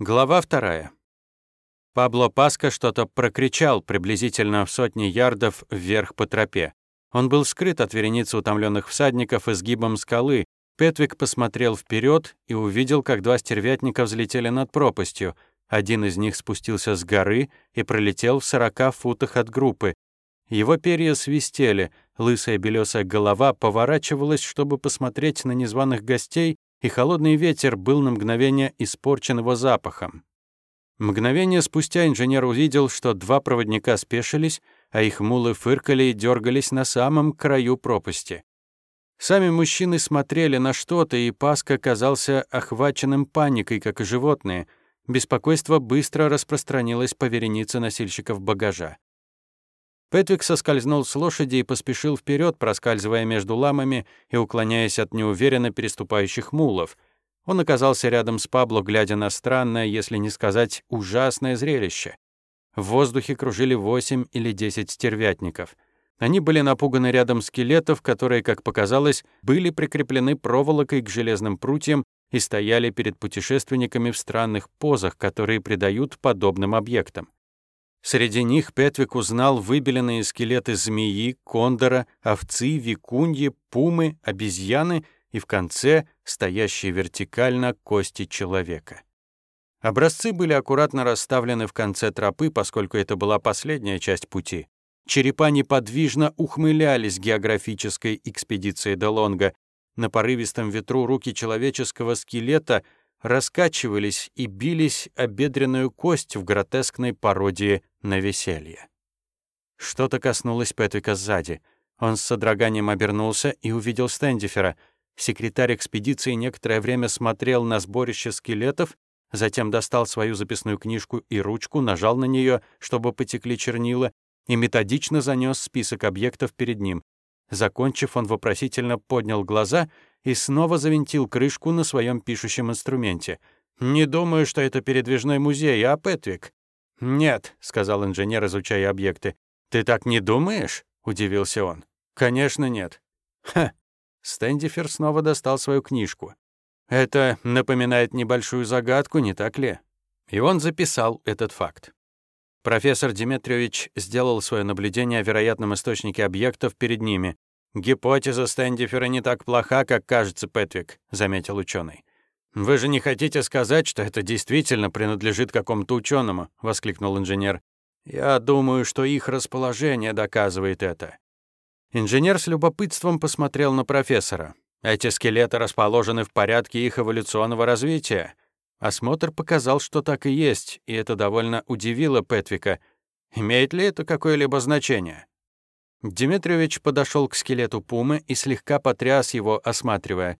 Глава вторая. Пабло Паска что-то прокричал приблизительно в сотни ярдов вверх по тропе. Он был скрыт от вереницы утомленных всадников изгибом скалы. Петвик посмотрел вперед и увидел, как два стервятника взлетели над пропастью. Один из них спустился с горы и пролетел в сорока футах от группы. Его перья свистели, лысая белесая голова поворачивалась, чтобы посмотреть на незваных гостей, и холодный ветер был на мгновение испорчен его запахом. Мгновение спустя инженер увидел, что два проводника спешились, а их мулы фыркали и дергались на самом краю пропасти. Сами мужчины смотрели на что-то, и Паска казался охваченным паникой, как и животные. Беспокойство быстро распространилось по веренице носильщиков багажа. Пэтвик соскользнул с лошади и поспешил вперед, проскальзывая между ламами и уклоняясь от неуверенно переступающих мулов. Он оказался рядом с Пабло, глядя на странное, если не сказать ужасное зрелище. В воздухе кружили восемь или десять стервятников. Они были напуганы рядом скелетов, которые, как показалось, были прикреплены проволокой к железным прутьям и стояли перед путешественниками в странных позах, которые придают подобным объектам. Среди них Петвик узнал выбеленные скелеты змеи, кондора, овцы, викуньи, пумы, обезьяны и в конце стоящие вертикально кости человека. Образцы были аккуратно расставлены в конце тропы, поскольку это была последняя часть пути. Черепа неподвижно ухмылялись географической экспедиции Делонга. На порывистом ветру руки человеческого скелета раскачивались и бились о бедренную кость в гротескной пародии на веселье. Что-то коснулось Петвика сзади. Он с содроганием обернулся и увидел Стэндифера. Секретарь экспедиции некоторое время смотрел на сборище скелетов, затем достал свою записную книжку и ручку, нажал на нее, чтобы потекли чернила, и методично занес список объектов перед ним. Закончив, он вопросительно поднял глаза и снова завинтил крышку на своем пишущем инструменте. «Не думаю, что это передвижной музей, а, Петвик?» «Нет», — сказал инженер, изучая объекты. «Ты так не думаешь?» — удивился он. «Конечно нет». «Ха!» Стэндифер снова достал свою книжку. «Это напоминает небольшую загадку, не так ли?» И он записал этот факт. Профессор Диметриевич сделал свое наблюдение о вероятном источнике объектов перед ними. «Гипотеза Стэндифера не так плоха, как кажется, Петвик», — заметил ученый. «Вы же не хотите сказать, что это действительно принадлежит какому-то ученому? воскликнул инженер. «Я думаю, что их расположение доказывает это». Инженер с любопытством посмотрел на профессора. «Эти скелеты расположены в порядке их эволюционного развития». Осмотр показал, что так и есть, и это довольно удивило Петвика. Имеет ли это какое-либо значение? Дмитриевич подошел к скелету пумы и слегка потряс его, осматривая.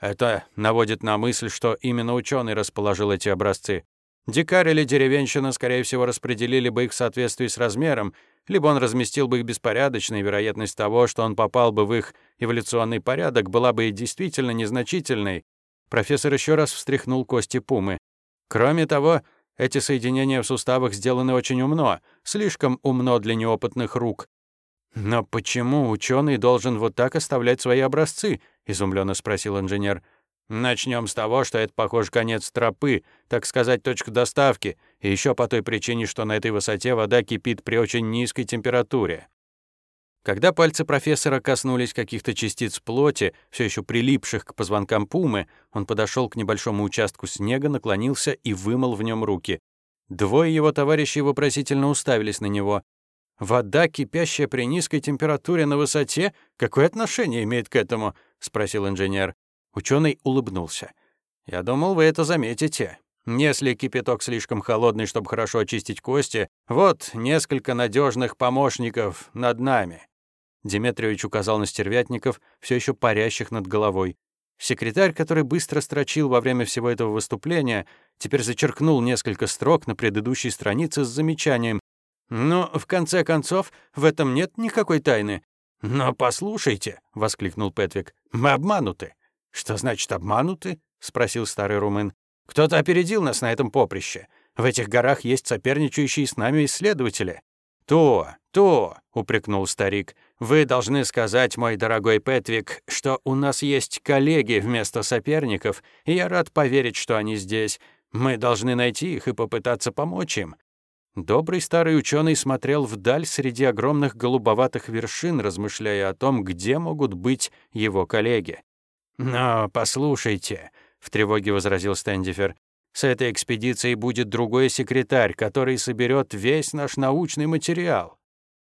Это наводит на мысль, что именно ученый расположил эти образцы. Дикарь или деревенщина, скорее всего, распределили бы их в соответствии с размером, либо он разместил бы их беспорядочно, и вероятность того, что он попал бы в их эволюционный порядок, была бы и действительно незначительной. Профессор еще раз встряхнул кости пумы. Кроме того, эти соединения в суставах сделаны очень умно, слишком умно для неопытных рук. Но почему ученый должен вот так оставлять свои образцы? изумленно спросил инженер. Начнем с того, что это, похоже, конец тропы, так сказать, точка доставки, и еще по той причине, что на этой высоте вода кипит при очень низкой температуре. Когда пальцы профессора коснулись каких-то частиц плоти, все еще прилипших к позвонкам пумы, он подошел к небольшому участку снега, наклонился и вымыл в нем руки. Двое его товарищей вопросительно уставились на него. Вода, кипящая при низкой температуре на высоте, какое отношение имеет к этому? спросил инженер. Ученый улыбнулся. Я думал, вы это заметите. Если кипяток слишком холодный, чтобы хорошо очистить кости, вот несколько надежных помощников над нами. Деметриевич указал на стервятников, все еще парящих над головой. Секретарь, который быстро строчил во время всего этого выступления, теперь зачеркнул несколько строк на предыдущей странице с замечанием но, в конце концов, в этом нет никакой тайны. «Но послушайте», — воскликнул Петвик, — «мы обмануты». «Что значит обмануты?» — спросил старый румын. «Кто-то опередил нас на этом поприще. В этих горах есть соперничающие с нами исследователи». «То, то», — упрекнул старик, — «вы должны сказать, мой дорогой Петвик, что у нас есть коллеги вместо соперников, и я рад поверить, что они здесь. Мы должны найти их и попытаться помочь им. Добрый старый ученый смотрел вдаль среди огромных голубоватых вершин, размышляя о том, где могут быть его коллеги. «Но послушайте», — в тревоге возразил Стэндифер, «с этой экспедицией будет другой секретарь, который соберет весь наш научный материал».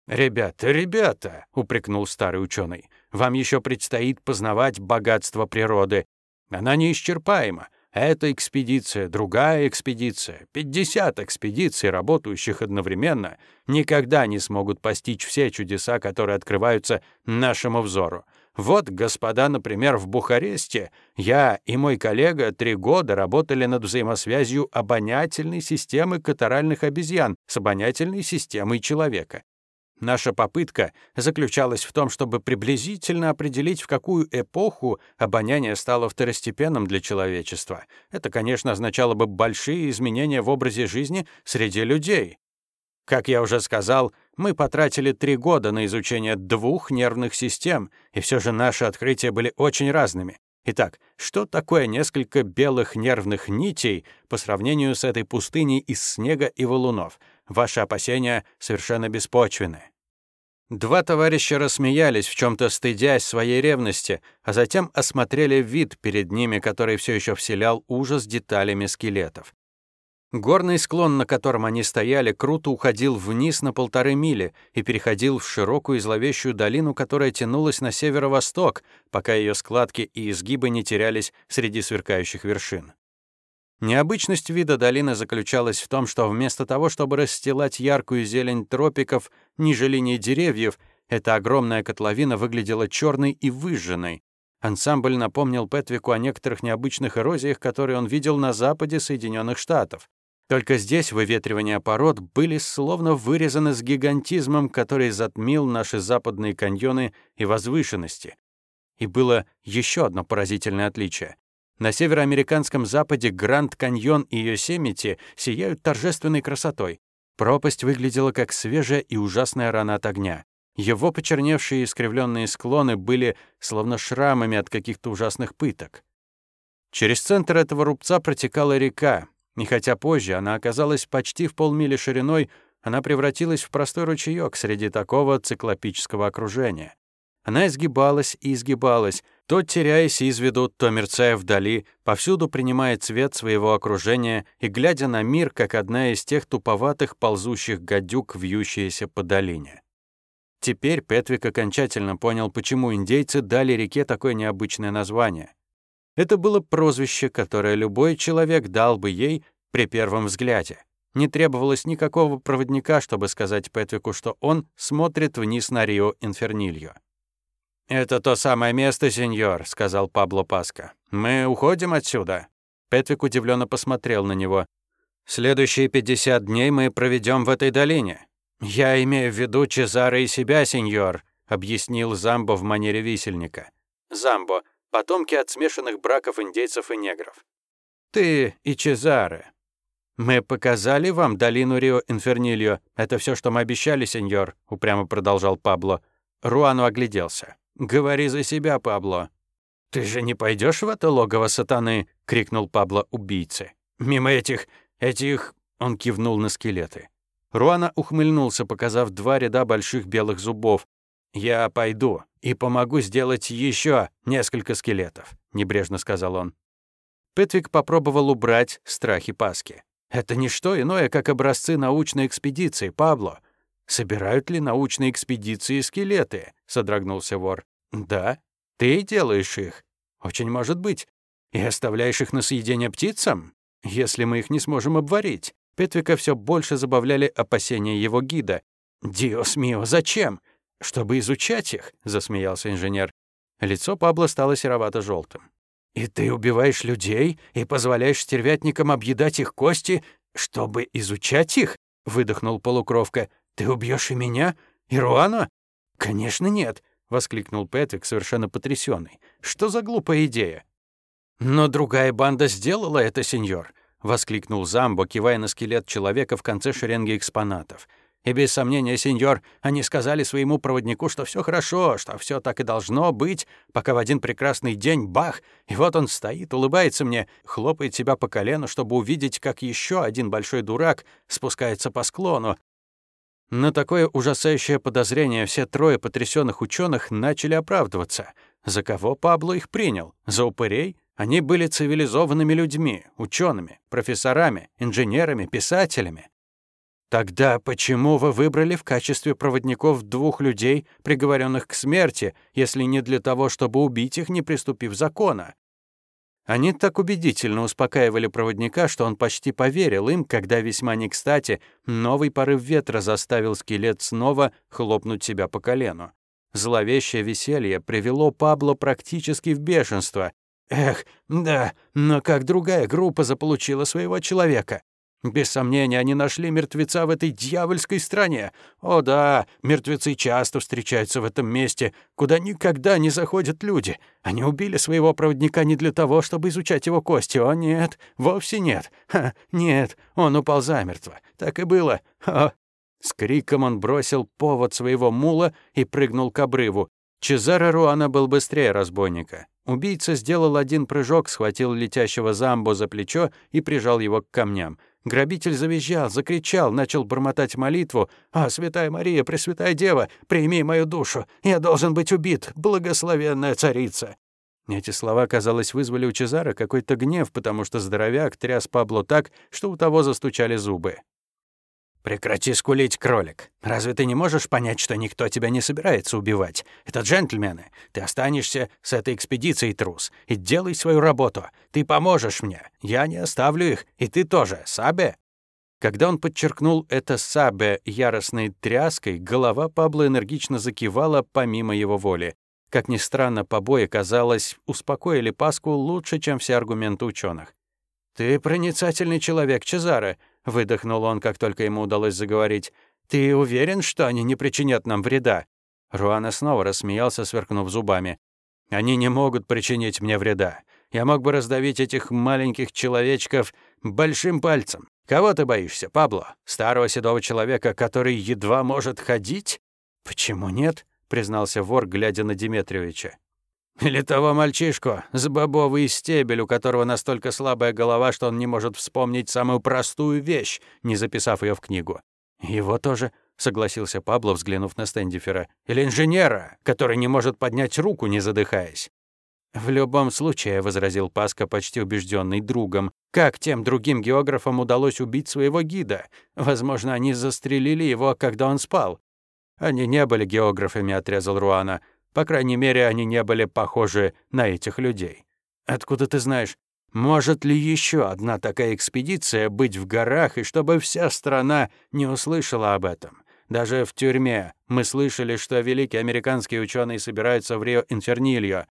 «Ребята, ребята», — упрекнул старый ученый, «вам еще предстоит познавать богатство природы. Она неисчерпаема. Эта экспедиция, другая экспедиция, 50 экспедиций, работающих одновременно, никогда не смогут постичь все чудеса, которые открываются нашему взору. Вот, господа, например, в Бухаресте я и мой коллега три года работали над взаимосвязью обонятельной системы катаральных обезьян с обонятельной системой человека. Наша попытка заключалась в том, чтобы приблизительно определить, в какую эпоху обоняние стало второстепенным для человечества. Это, конечно, означало бы большие изменения в образе жизни среди людей. Как я уже сказал, мы потратили три года на изучение двух нервных систем, и все же наши открытия были очень разными. Итак, что такое несколько белых нервных нитей по сравнению с этой пустыней из снега и валунов? Ваши опасения совершенно беспочвенны. Два товарища рассмеялись, в чем то стыдясь своей ревности, а затем осмотрели вид перед ними, который все еще вселял ужас деталями скелетов. Горный склон, на котором они стояли, круто уходил вниз на полторы мили и переходил в широкую и зловещую долину, которая тянулась на северо-восток, пока ее складки и изгибы не терялись среди сверкающих вершин. Необычность вида долины заключалась в том, что вместо того, чтобы расстилать яркую зелень тропиков ниже линии деревьев, эта огромная котловина выглядела черной и выжженной. Ансамбль напомнил Петвику о некоторых необычных эрозиях, которые он видел на западе Соединенных Штатов. Только здесь выветривания пород были словно вырезаны с гигантизмом, который затмил наши западные каньоны и возвышенности. И было еще одно поразительное отличие. На североамериканском западе Гранд-Каньон и Йосемити сияют торжественной красотой. Пропасть выглядела как свежая и ужасная рана от огня. Его почерневшие и искривленные склоны были словно шрамами от каких-то ужасных пыток. Через центр этого рубца протекала река, и хотя позже она оказалась почти в полмили шириной, она превратилась в простой ручеёк среди такого циклопического окружения. Она изгибалась и изгибалась, то теряясь из виду, то мерцая вдали, повсюду принимая цвет своего окружения и глядя на мир, как одна из тех туповатых ползущих гадюк, вьющаяся по долине. Теперь Петвик окончательно понял, почему индейцы дали реке такое необычное название. Это было прозвище, которое любой человек дал бы ей при первом взгляде. Не требовалось никакого проводника, чтобы сказать Петвику, что он смотрит вниз на Рио Инфернильо. «Это то самое место, сеньор», — сказал Пабло Паска. «Мы уходим отсюда». Петвик удивленно посмотрел на него. «Следующие 50 дней мы проведем в этой долине». «Я имею в виду Чезаро и себя, сеньор», — объяснил Замбо в манере висельника. «Замбо — потомки от смешанных браков индейцев и негров». «Ты и Чезаре». «Мы показали вам долину Рио-Инфернильо. Это все, что мы обещали, сеньор», — упрямо продолжал Пабло. Руану огляделся. «Говори за себя, Пабло». «Ты же не пойдешь в это логово сатаны?» — крикнул Пабло убийце. «Мимо этих... этих...» — он кивнул на скелеты. Руана ухмыльнулся, показав два ряда больших белых зубов. «Я пойду и помогу сделать еще несколько скелетов», — небрежно сказал он. Петвик попробовал убрать страхи Паски. «Это не что иное, как образцы научной экспедиции, Пабло. «Собирают ли научные экспедиции скелеты?» — содрогнулся вор. «Да. Ты делаешь их. Очень может быть. И оставляешь их на съедение птицам? Если мы их не сможем обварить». Петвика все больше забавляли опасения его гида. «Диос мио, зачем?» «Чтобы изучать их», — засмеялся инженер. Лицо Пабло стало серовато желтым «И ты убиваешь людей и позволяешь стервятникам объедать их кости, чтобы изучать их?» — выдохнул полукровка. «Ты убьешь и меня? И Руана?» «Конечно нет», — воскликнул Пэтрик, совершенно потрясенный. «Что за глупая идея?» «Но другая банда сделала это, сеньор», — воскликнул Замбо, кивая на скелет человека в конце шеренги экспонатов. И без сомнения, сеньор, они сказали своему проводнику, что все хорошо, что все так и должно быть, пока в один прекрасный день бах, и вот он стоит, улыбается мне, хлопает себя по колену, чтобы увидеть, как еще один большой дурак спускается по склону. На такое ужасающее подозрение все трое потрясенных ученых начали оправдываться. За кого Пабло их принял? За упырей? Они были цивилизованными людьми, учеными, профессорами, инженерами, писателями. Тогда почему вы выбрали в качестве проводников двух людей, приговоренных к смерти, если не для того, чтобы убить их, не приступив закона? Они так убедительно успокаивали проводника, что он почти поверил им, когда весьма не кстати новый порыв ветра заставил скелет снова хлопнуть себя по колену. Зловещее веселье привело Пабло практически в бешенство. Эх, да, но как другая группа заполучила своего человека? Без сомнения, они нашли мертвеца в этой дьявольской стране. О да, мертвецы часто встречаются в этом месте, куда никогда не заходят люди. Они убили своего проводника не для того, чтобы изучать его кости. О нет, вовсе нет. Ха, нет, он упал замертво. Так и было. Ха. С криком он бросил повод своего мула и прыгнул к обрыву. Чезаро Руана был быстрее разбойника. Убийца сделал один прыжок, схватил летящего замбо за плечо и прижал его к камням. Грабитель завизжал, закричал, начал бормотать молитву. «А, святая Мария, Пресвятая Дева, прими мою душу! Я должен быть убит, благословенная царица!» Эти слова, казалось, вызвали у Чезара какой-то гнев, потому что здоровяк тряс Пабло так, что у того застучали зубы. «Прекрати скулить, кролик. Разве ты не можешь понять, что никто тебя не собирается убивать? Это джентльмены. Ты останешься с этой экспедицией, трус, и делай свою работу. Ты поможешь мне. Я не оставлю их, и ты тоже, Сабе». Когда он подчеркнул это Сабе яростной тряской, голова Пабло энергично закивала помимо его воли. Как ни странно, побои, казалось, успокоили Паску лучше, чем все аргументы ученых. «Ты проницательный человек, Чезаре», — выдохнул он, как только ему удалось заговорить. «Ты уверен, что они не причинят нам вреда?» Руана снова рассмеялся, сверкнув зубами. «Они не могут причинить мне вреда. Я мог бы раздавить этих маленьких человечков большим пальцем. Кого ты боишься, Пабло? Старого седого человека, который едва может ходить?» «Почему нет?» — признался вор, глядя на Диметриевича. Или того мальчишку с бобовый стебель, у которого настолько слабая голова, что он не может вспомнить самую простую вещь, не записав ее в книгу. Его тоже, согласился Пабло, взглянув на Стендифера. Или инженера, который не может поднять руку, не задыхаясь. «В любом случае», — возразил Паска, почти убежденный другом, «как тем другим географам удалось убить своего гида? Возможно, они застрелили его, когда он спал». «Они не были географами», — отрезал Руана. По крайней мере, они не были похожи на этих людей. Откуда ты знаешь? Может ли еще одна такая экспедиция быть в горах, и чтобы вся страна не услышала об этом? Даже в тюрьме мы слышали, что великие американские ученые собираются в Рио-Инфернильо.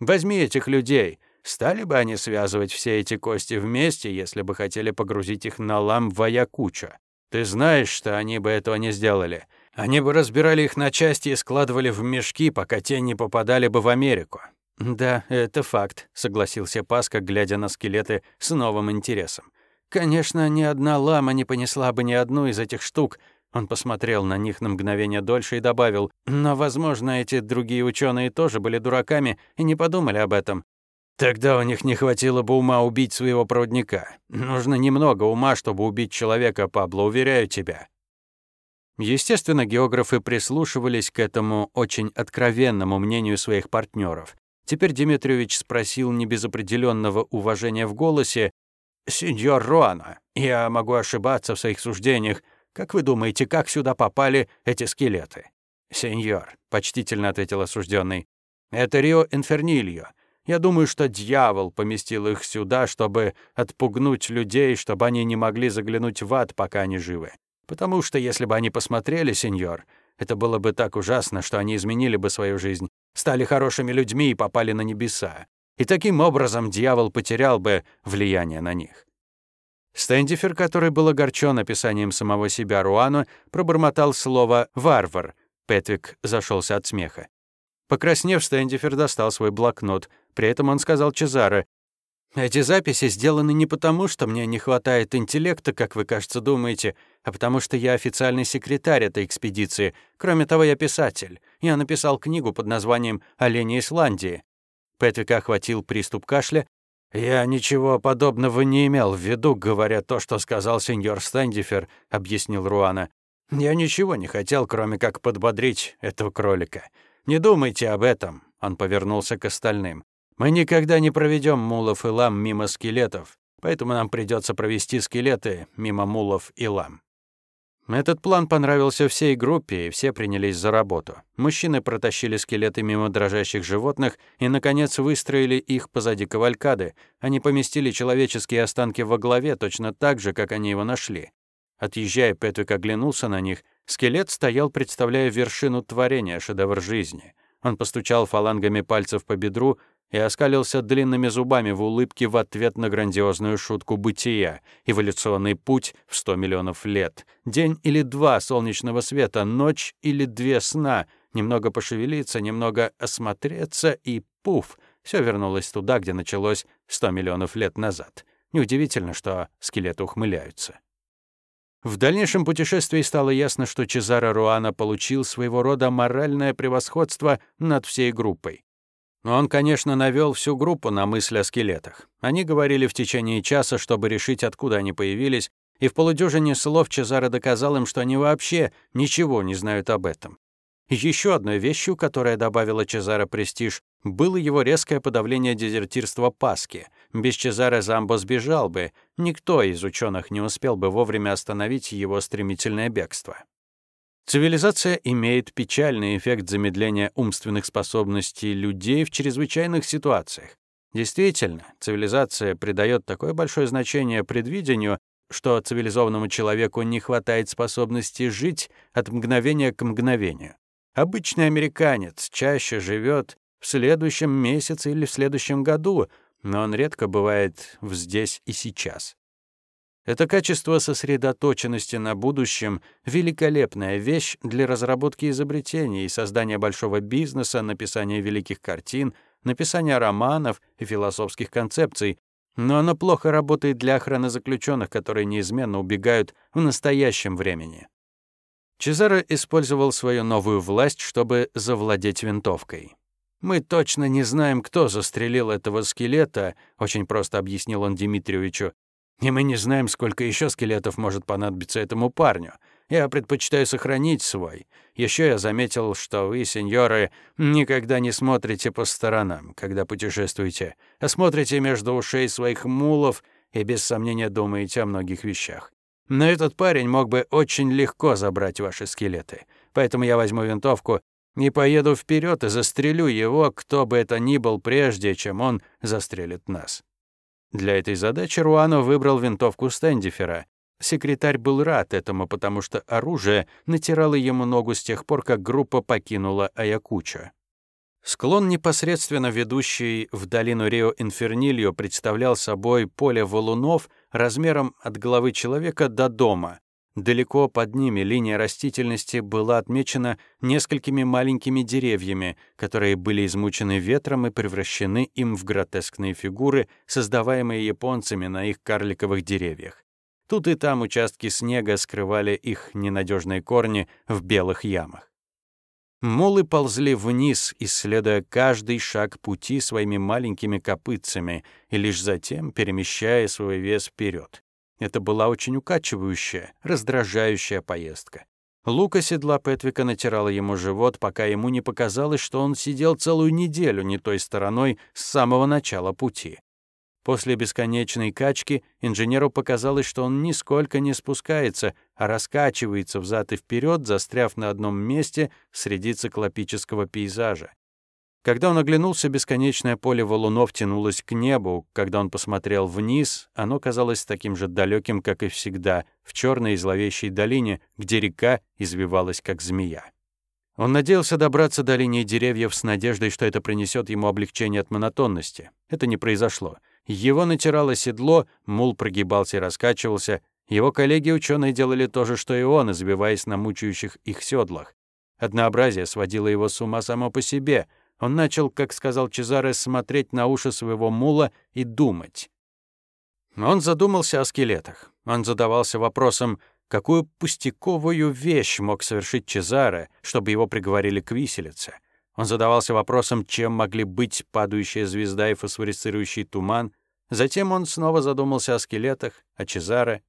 Возьми этих людей. Стали бы они связывать все эти кости вместе, если бы хотели погрузить их на лам в Аякучо? Ты знаешь, что они бы этого не сделали. Они бы разбирали их на части и складывали в мешки, пока те не попадали бы в Америку. «Да, это факт», — согласился Паска, глядя на скелеты с новым интересом. «Конечно, ни одна лама не понесла бы ни одну из этих штук». Он посмотрел на них на мгновение дольше и добавил, «Но, возможно, эти другие ученые тоже были дураками и не подумали об этом. Тогда у них не хватило бы ума убить своего проводника. Нужно немного ума, чтобы убить человека, Пабло, уверяю тебя. Естественно, географы прислушивались к этому очень откровенному мнению своих партнеров. Теперь Дмитриевич спросил не без определенного уважения в голосе, «Сеньор Руана, я могу ошибаться в своих суждениях. Как вы думаете, как сюда попали эти скелеты?» «Сеньор», — почтительно ответил осужденный, «это Рио Инфернильо. Я думаю, что дьявол поместил их сюда, чтобы отпугнуть людей, чтобы они не могли заглянуть в ад, пока они живы. Потому что если бы они посмотрели, сеньор, это было бы так ужасно, что они изменили бы свою жизнь, стали хорошими людьми и попали на небеса. И таким образом дьявол потерял бы влияние на них. Стендифер, который был огорчен описанием самого себя Руану, пробормотал слово «варвар». Петвик зашелся от смеха. Покраснев, Стендифер достал свой блокнот. При этом он сказал Чезаре, Эти записи сделаны не потому, что мне не хватает интеллекта, как вы, кажется, думаете, а потому что я официальный секретарь этой экспедиции. Кроме того, я писатель. Я написал книгу под названием «Олени Исландии». Петвика охватил приступ кашля. «Я ничего подобного не имел в виду, говоря то, что сказал сеньор Стэндифер», — объяснил Руана. «Я ничего не хотел, кроме как подбодрить этого кролика. Не думайте об этом», — он повернулся к остальным. Мы никогда не проведем мулов и лам мимо скелетов, поэтому нам придется провести скелеты мимо мулов и лам. Этот план понравился всей группе, и все принялись за работу. Мужчины протащили скелеты мимо дрожащих животных и, наконец, выстроили их позади кавалькады. Они поместили человеческие останки во главе точно так же, как они его нашли. Отъезжая, Петвик оглянулся на них. Скелет стоял, представляя вершину творения, шедевр жизни. Он постучал фалангами пальцев по бедру, и оскалился длинными зубами в улыбке в ответ на грандиозную шутку бытия, эволюционный путь в 100 миллионов лет, день или два солнечного света, ночь или две сна, немного пошевелиться, немного осмотреться и пуф, все вернулось туда, где началось 100 миллионов лет назад. Неудивительно, что скелеты ухмыляются. В дальнейшем путешествии стало ясно, что Чезаро Руана получил своего рода моральное превосходство над всей группой. Он, конечно, навёл всю группу на мысль о скелетах. Они говорили в течение часа, чтобы решить, откуда они появились, и в полудюжине слов Чезаро доказал им, что они вообще ничего не знают об этом. Еще одной вещью, которая добавила Чезаро престиж, было его резкое подавление дезертирства Паски. Без Чезаро Замбо сбежал бы, никто из ученых не успел бы вовремя остановить его стремительное бегство. Цивилизация имеет печальный эффект замедления умственных способностей людей в чрезвычайных ситуациях. Действительно, цивилизация придает такое большое значение предвидению, что цивилизованному человеку не хватает способности жить от мгновения к мгновению. Обычный американец чаще живет в следующем месяце или в следующем году, но он редко бывает здесь и сейчас. Это качество сосредоточенности на будущем — великолепная вещь для разработки изобретений создания большого бизнеса, написания великих картин, написания романов и философских концепций, но оно плохо работает для охраны заключенных, которые неизменно убегают в настоящем времени. Чезаро использовал свою новую власть, чтобы завладеть винтовкой. «Мы точно не знаем, кто застрелил этого скелета», — очень просто объяснил он Дмитриевичу, и мы не знаем, сколько еще скелетов может понадобиться этому парню. Я предпочитаю сохранить свой. Еще я заметил, что вы, сеньоры, никогда не смотрите по сторонам, когда путешествуете, а смотрите между ушей своих мулов и без сомнения думаете о многих вещах. Но этот парень мог бы очень легко забрать ваши скелеты. Поэтому я возьму винтовку и поеду вперед и застрелю его, кто бы это ни был, прежде чем он застрелит нас. Для этой задачи Руано выбрал винтовку Стэндифера. Секретарь был рад этому, потому что оружие натирало ему ногу с тех пор, как группа покинула Аякучо. Склон, непосредственно ведущий в долину Рио-Инфернильо, представлял собой поле валунов размером от головы человека до дома, Далеко под ними линия растительности была отмечена несколькими маленькими деревьями, которые были измучены ветром и превращены им в гротескные фигуры, создаваемые японцами на их карликовых деревьях. Тут и там участки снега скрывали их ненадежные корни в белых ямах. Молы ползли вниз, исследуя каждый шаг пути своими маленькими копытцами и лишь затем перемещая свой вес вперед. Это была очень укачивающая, раздражающая поездка. Лука седла Петвика натирала ему живот, пока ему не показалось, что он сидел целую неделю не той стороной с самого начала пути. После бесконечной качки инженеру показалось, что он нисколько не спускается, а раскачивается взад и вперед, застряв на одном месте среди циклопического пейзажа. Когда он оглянулся, бесконечное поле валунов тянулось к небу. Когда он посмотрел вниз, оно казалось таким же далеким, как и всегда, в черной зловещей долине, где река извивалась, как змея. Он надеялся добраться до линии деревьев с надеждой, что это принесет ему облегчение от монотонности. Это не произошло. Его натирало седло, мул прогибался и раскачивался. Его коллеги-ученые делали то же, что и он, избиваясь на мучающих их седлах. Однообразие сводило его с ума само по себе — Он начал, как сказал Чезаре, смотреть на уши своего мула и думать. Он задумался о скелетах. Он задавался вопросом, какую пустяковую вещь мог совершить Чезаре, чтобы его приговорили к виселице. Он задавался вопросом, чем могли быть падающая звезда и фосфорицирующий туман. Затем он снова задумался о скелетах, о Чезаре.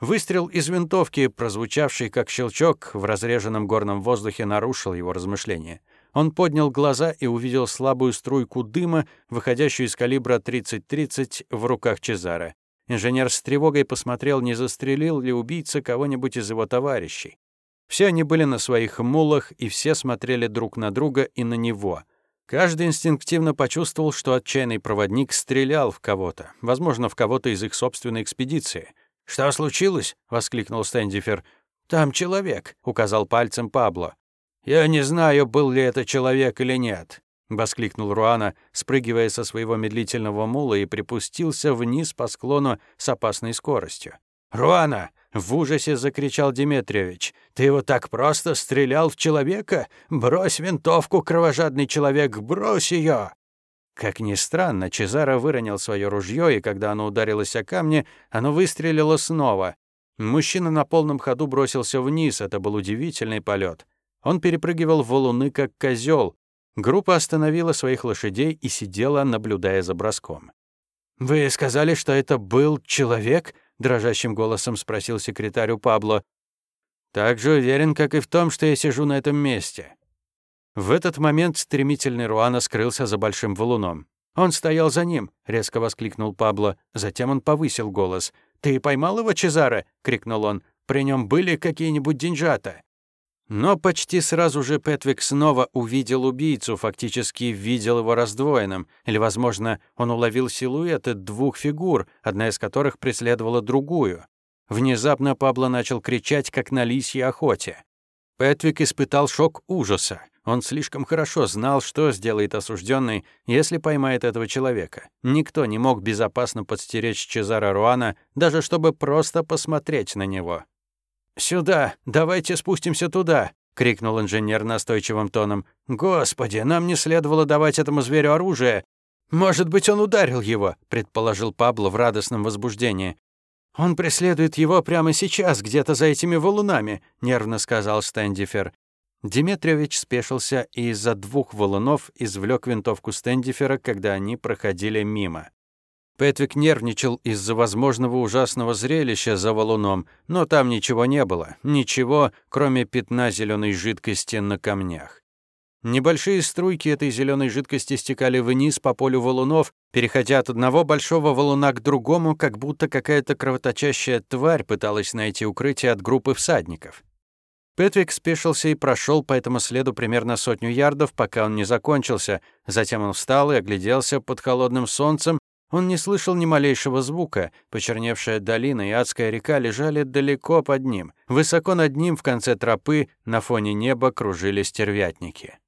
Выстрел из винтовки, прозвучавший как щелчок в разреженном горном воздухе, нарушил его размышления. Он поднял глаза и увидел слабую струйку дыма, выходящую из калибра 30-30 в руках Чезаре. Инженер с тревогой посмотрел, не застрелил ли убийца кого-нибудь из его товарищей. Все они были на своих мулах, и все смотрели друг на друга и на него. Каждый инстинктивно почувствовал, что отчаянный проводник стрелял в кого-то, возможно, в кого-то из их собственной экспедиции. «Что случилось?» — воскликнул Стэндифер. «Там человек», — указал пальцем Пабло. «Я не знаю, был ли это человек или нет», — воскликнул Руана, спрыгивая со своего медлительного мула и припустился вниз по склону с опасной скоростью. «Руана, в ужасе закричал Дмитриевич. «Ты его так просто стрелял в человека? Брось винтовку, кровожадный человек, брось ее!» Как ни странно, Чезаро выронил свое ружье, и когда оно ударилось о камни, оно выстрелило снова. Мужчина на полном ходу бросился вниз, это был удивительный полет. Он перепрыгивал валуны, как козел. Группа остановила своих лошадей и сидела, наблюдая за броском. «Вы сказали, что это был человек?» — дрожащим голосом спросил секретарь у Пабло. «Так же уверен, как и в том, что я сижу на этом месте». В этот момент стремительный Руана скрылся за большим валуном. «Он стоял за ним!» — резко воскликнул Пабло. Затем он повысил голос. «Ты поймал его, Чезаре?» — крикнул он. «При нем были какие-нибудь деньжата?» Но почти сразу же Петвик снова увидел убийцу, фактически видел его раздвоенным, или, возможно, он уловил силуэты двух фигур, одна из которых преследовала другую. Внезапно Пабло начал кричать, как на лисьей охоте. Петвик испытал шок ужаса. Он слишком хорошо знал, что сделает осужденный, если поймает этого человека. Никто не мог безопасно подстеречь Чезаро Руана, даже чтобы просто посмотреть на него. «Сюда! Давайте спустимся туда!» — крикнул инженер настойчивым тоном. «Господи, нам не следовало давать этому зверю оружие!» «Может быть, он ударил его», — предположил Пабло в радостном возбуждении. «Он преследует его прямо сейчас, где-то за этими валунами», — нервно сказал Стэндифер. Дмитриевич спешился и из-за двух валунов извлек винтовку Стэндифера, когда они проходили мимо. Пэтвик нервничал из-за возможного ужасного зрелища за валуном, но там ничего не было, ничего, кроме пятна зеленой жидкости на камнях. Небольшие струйки этой зеленой жидкости стекали вниз по полю валунов, переходя от одного большого валуна к другому, как будто какая-то кровоточащая тварь пыталась найти укрытие от группы всадников. Петвик спешился и прошел по этому следу примерно сотню ярдов, пока он не закончился. Затем он встал и огляделся под холодным солнцем, он не слышал ни малейшего звука. Почерневшая долина и адская река лежали далеко под ним. Высоко над ним в конце тропы на фоне неба кружили стервятники.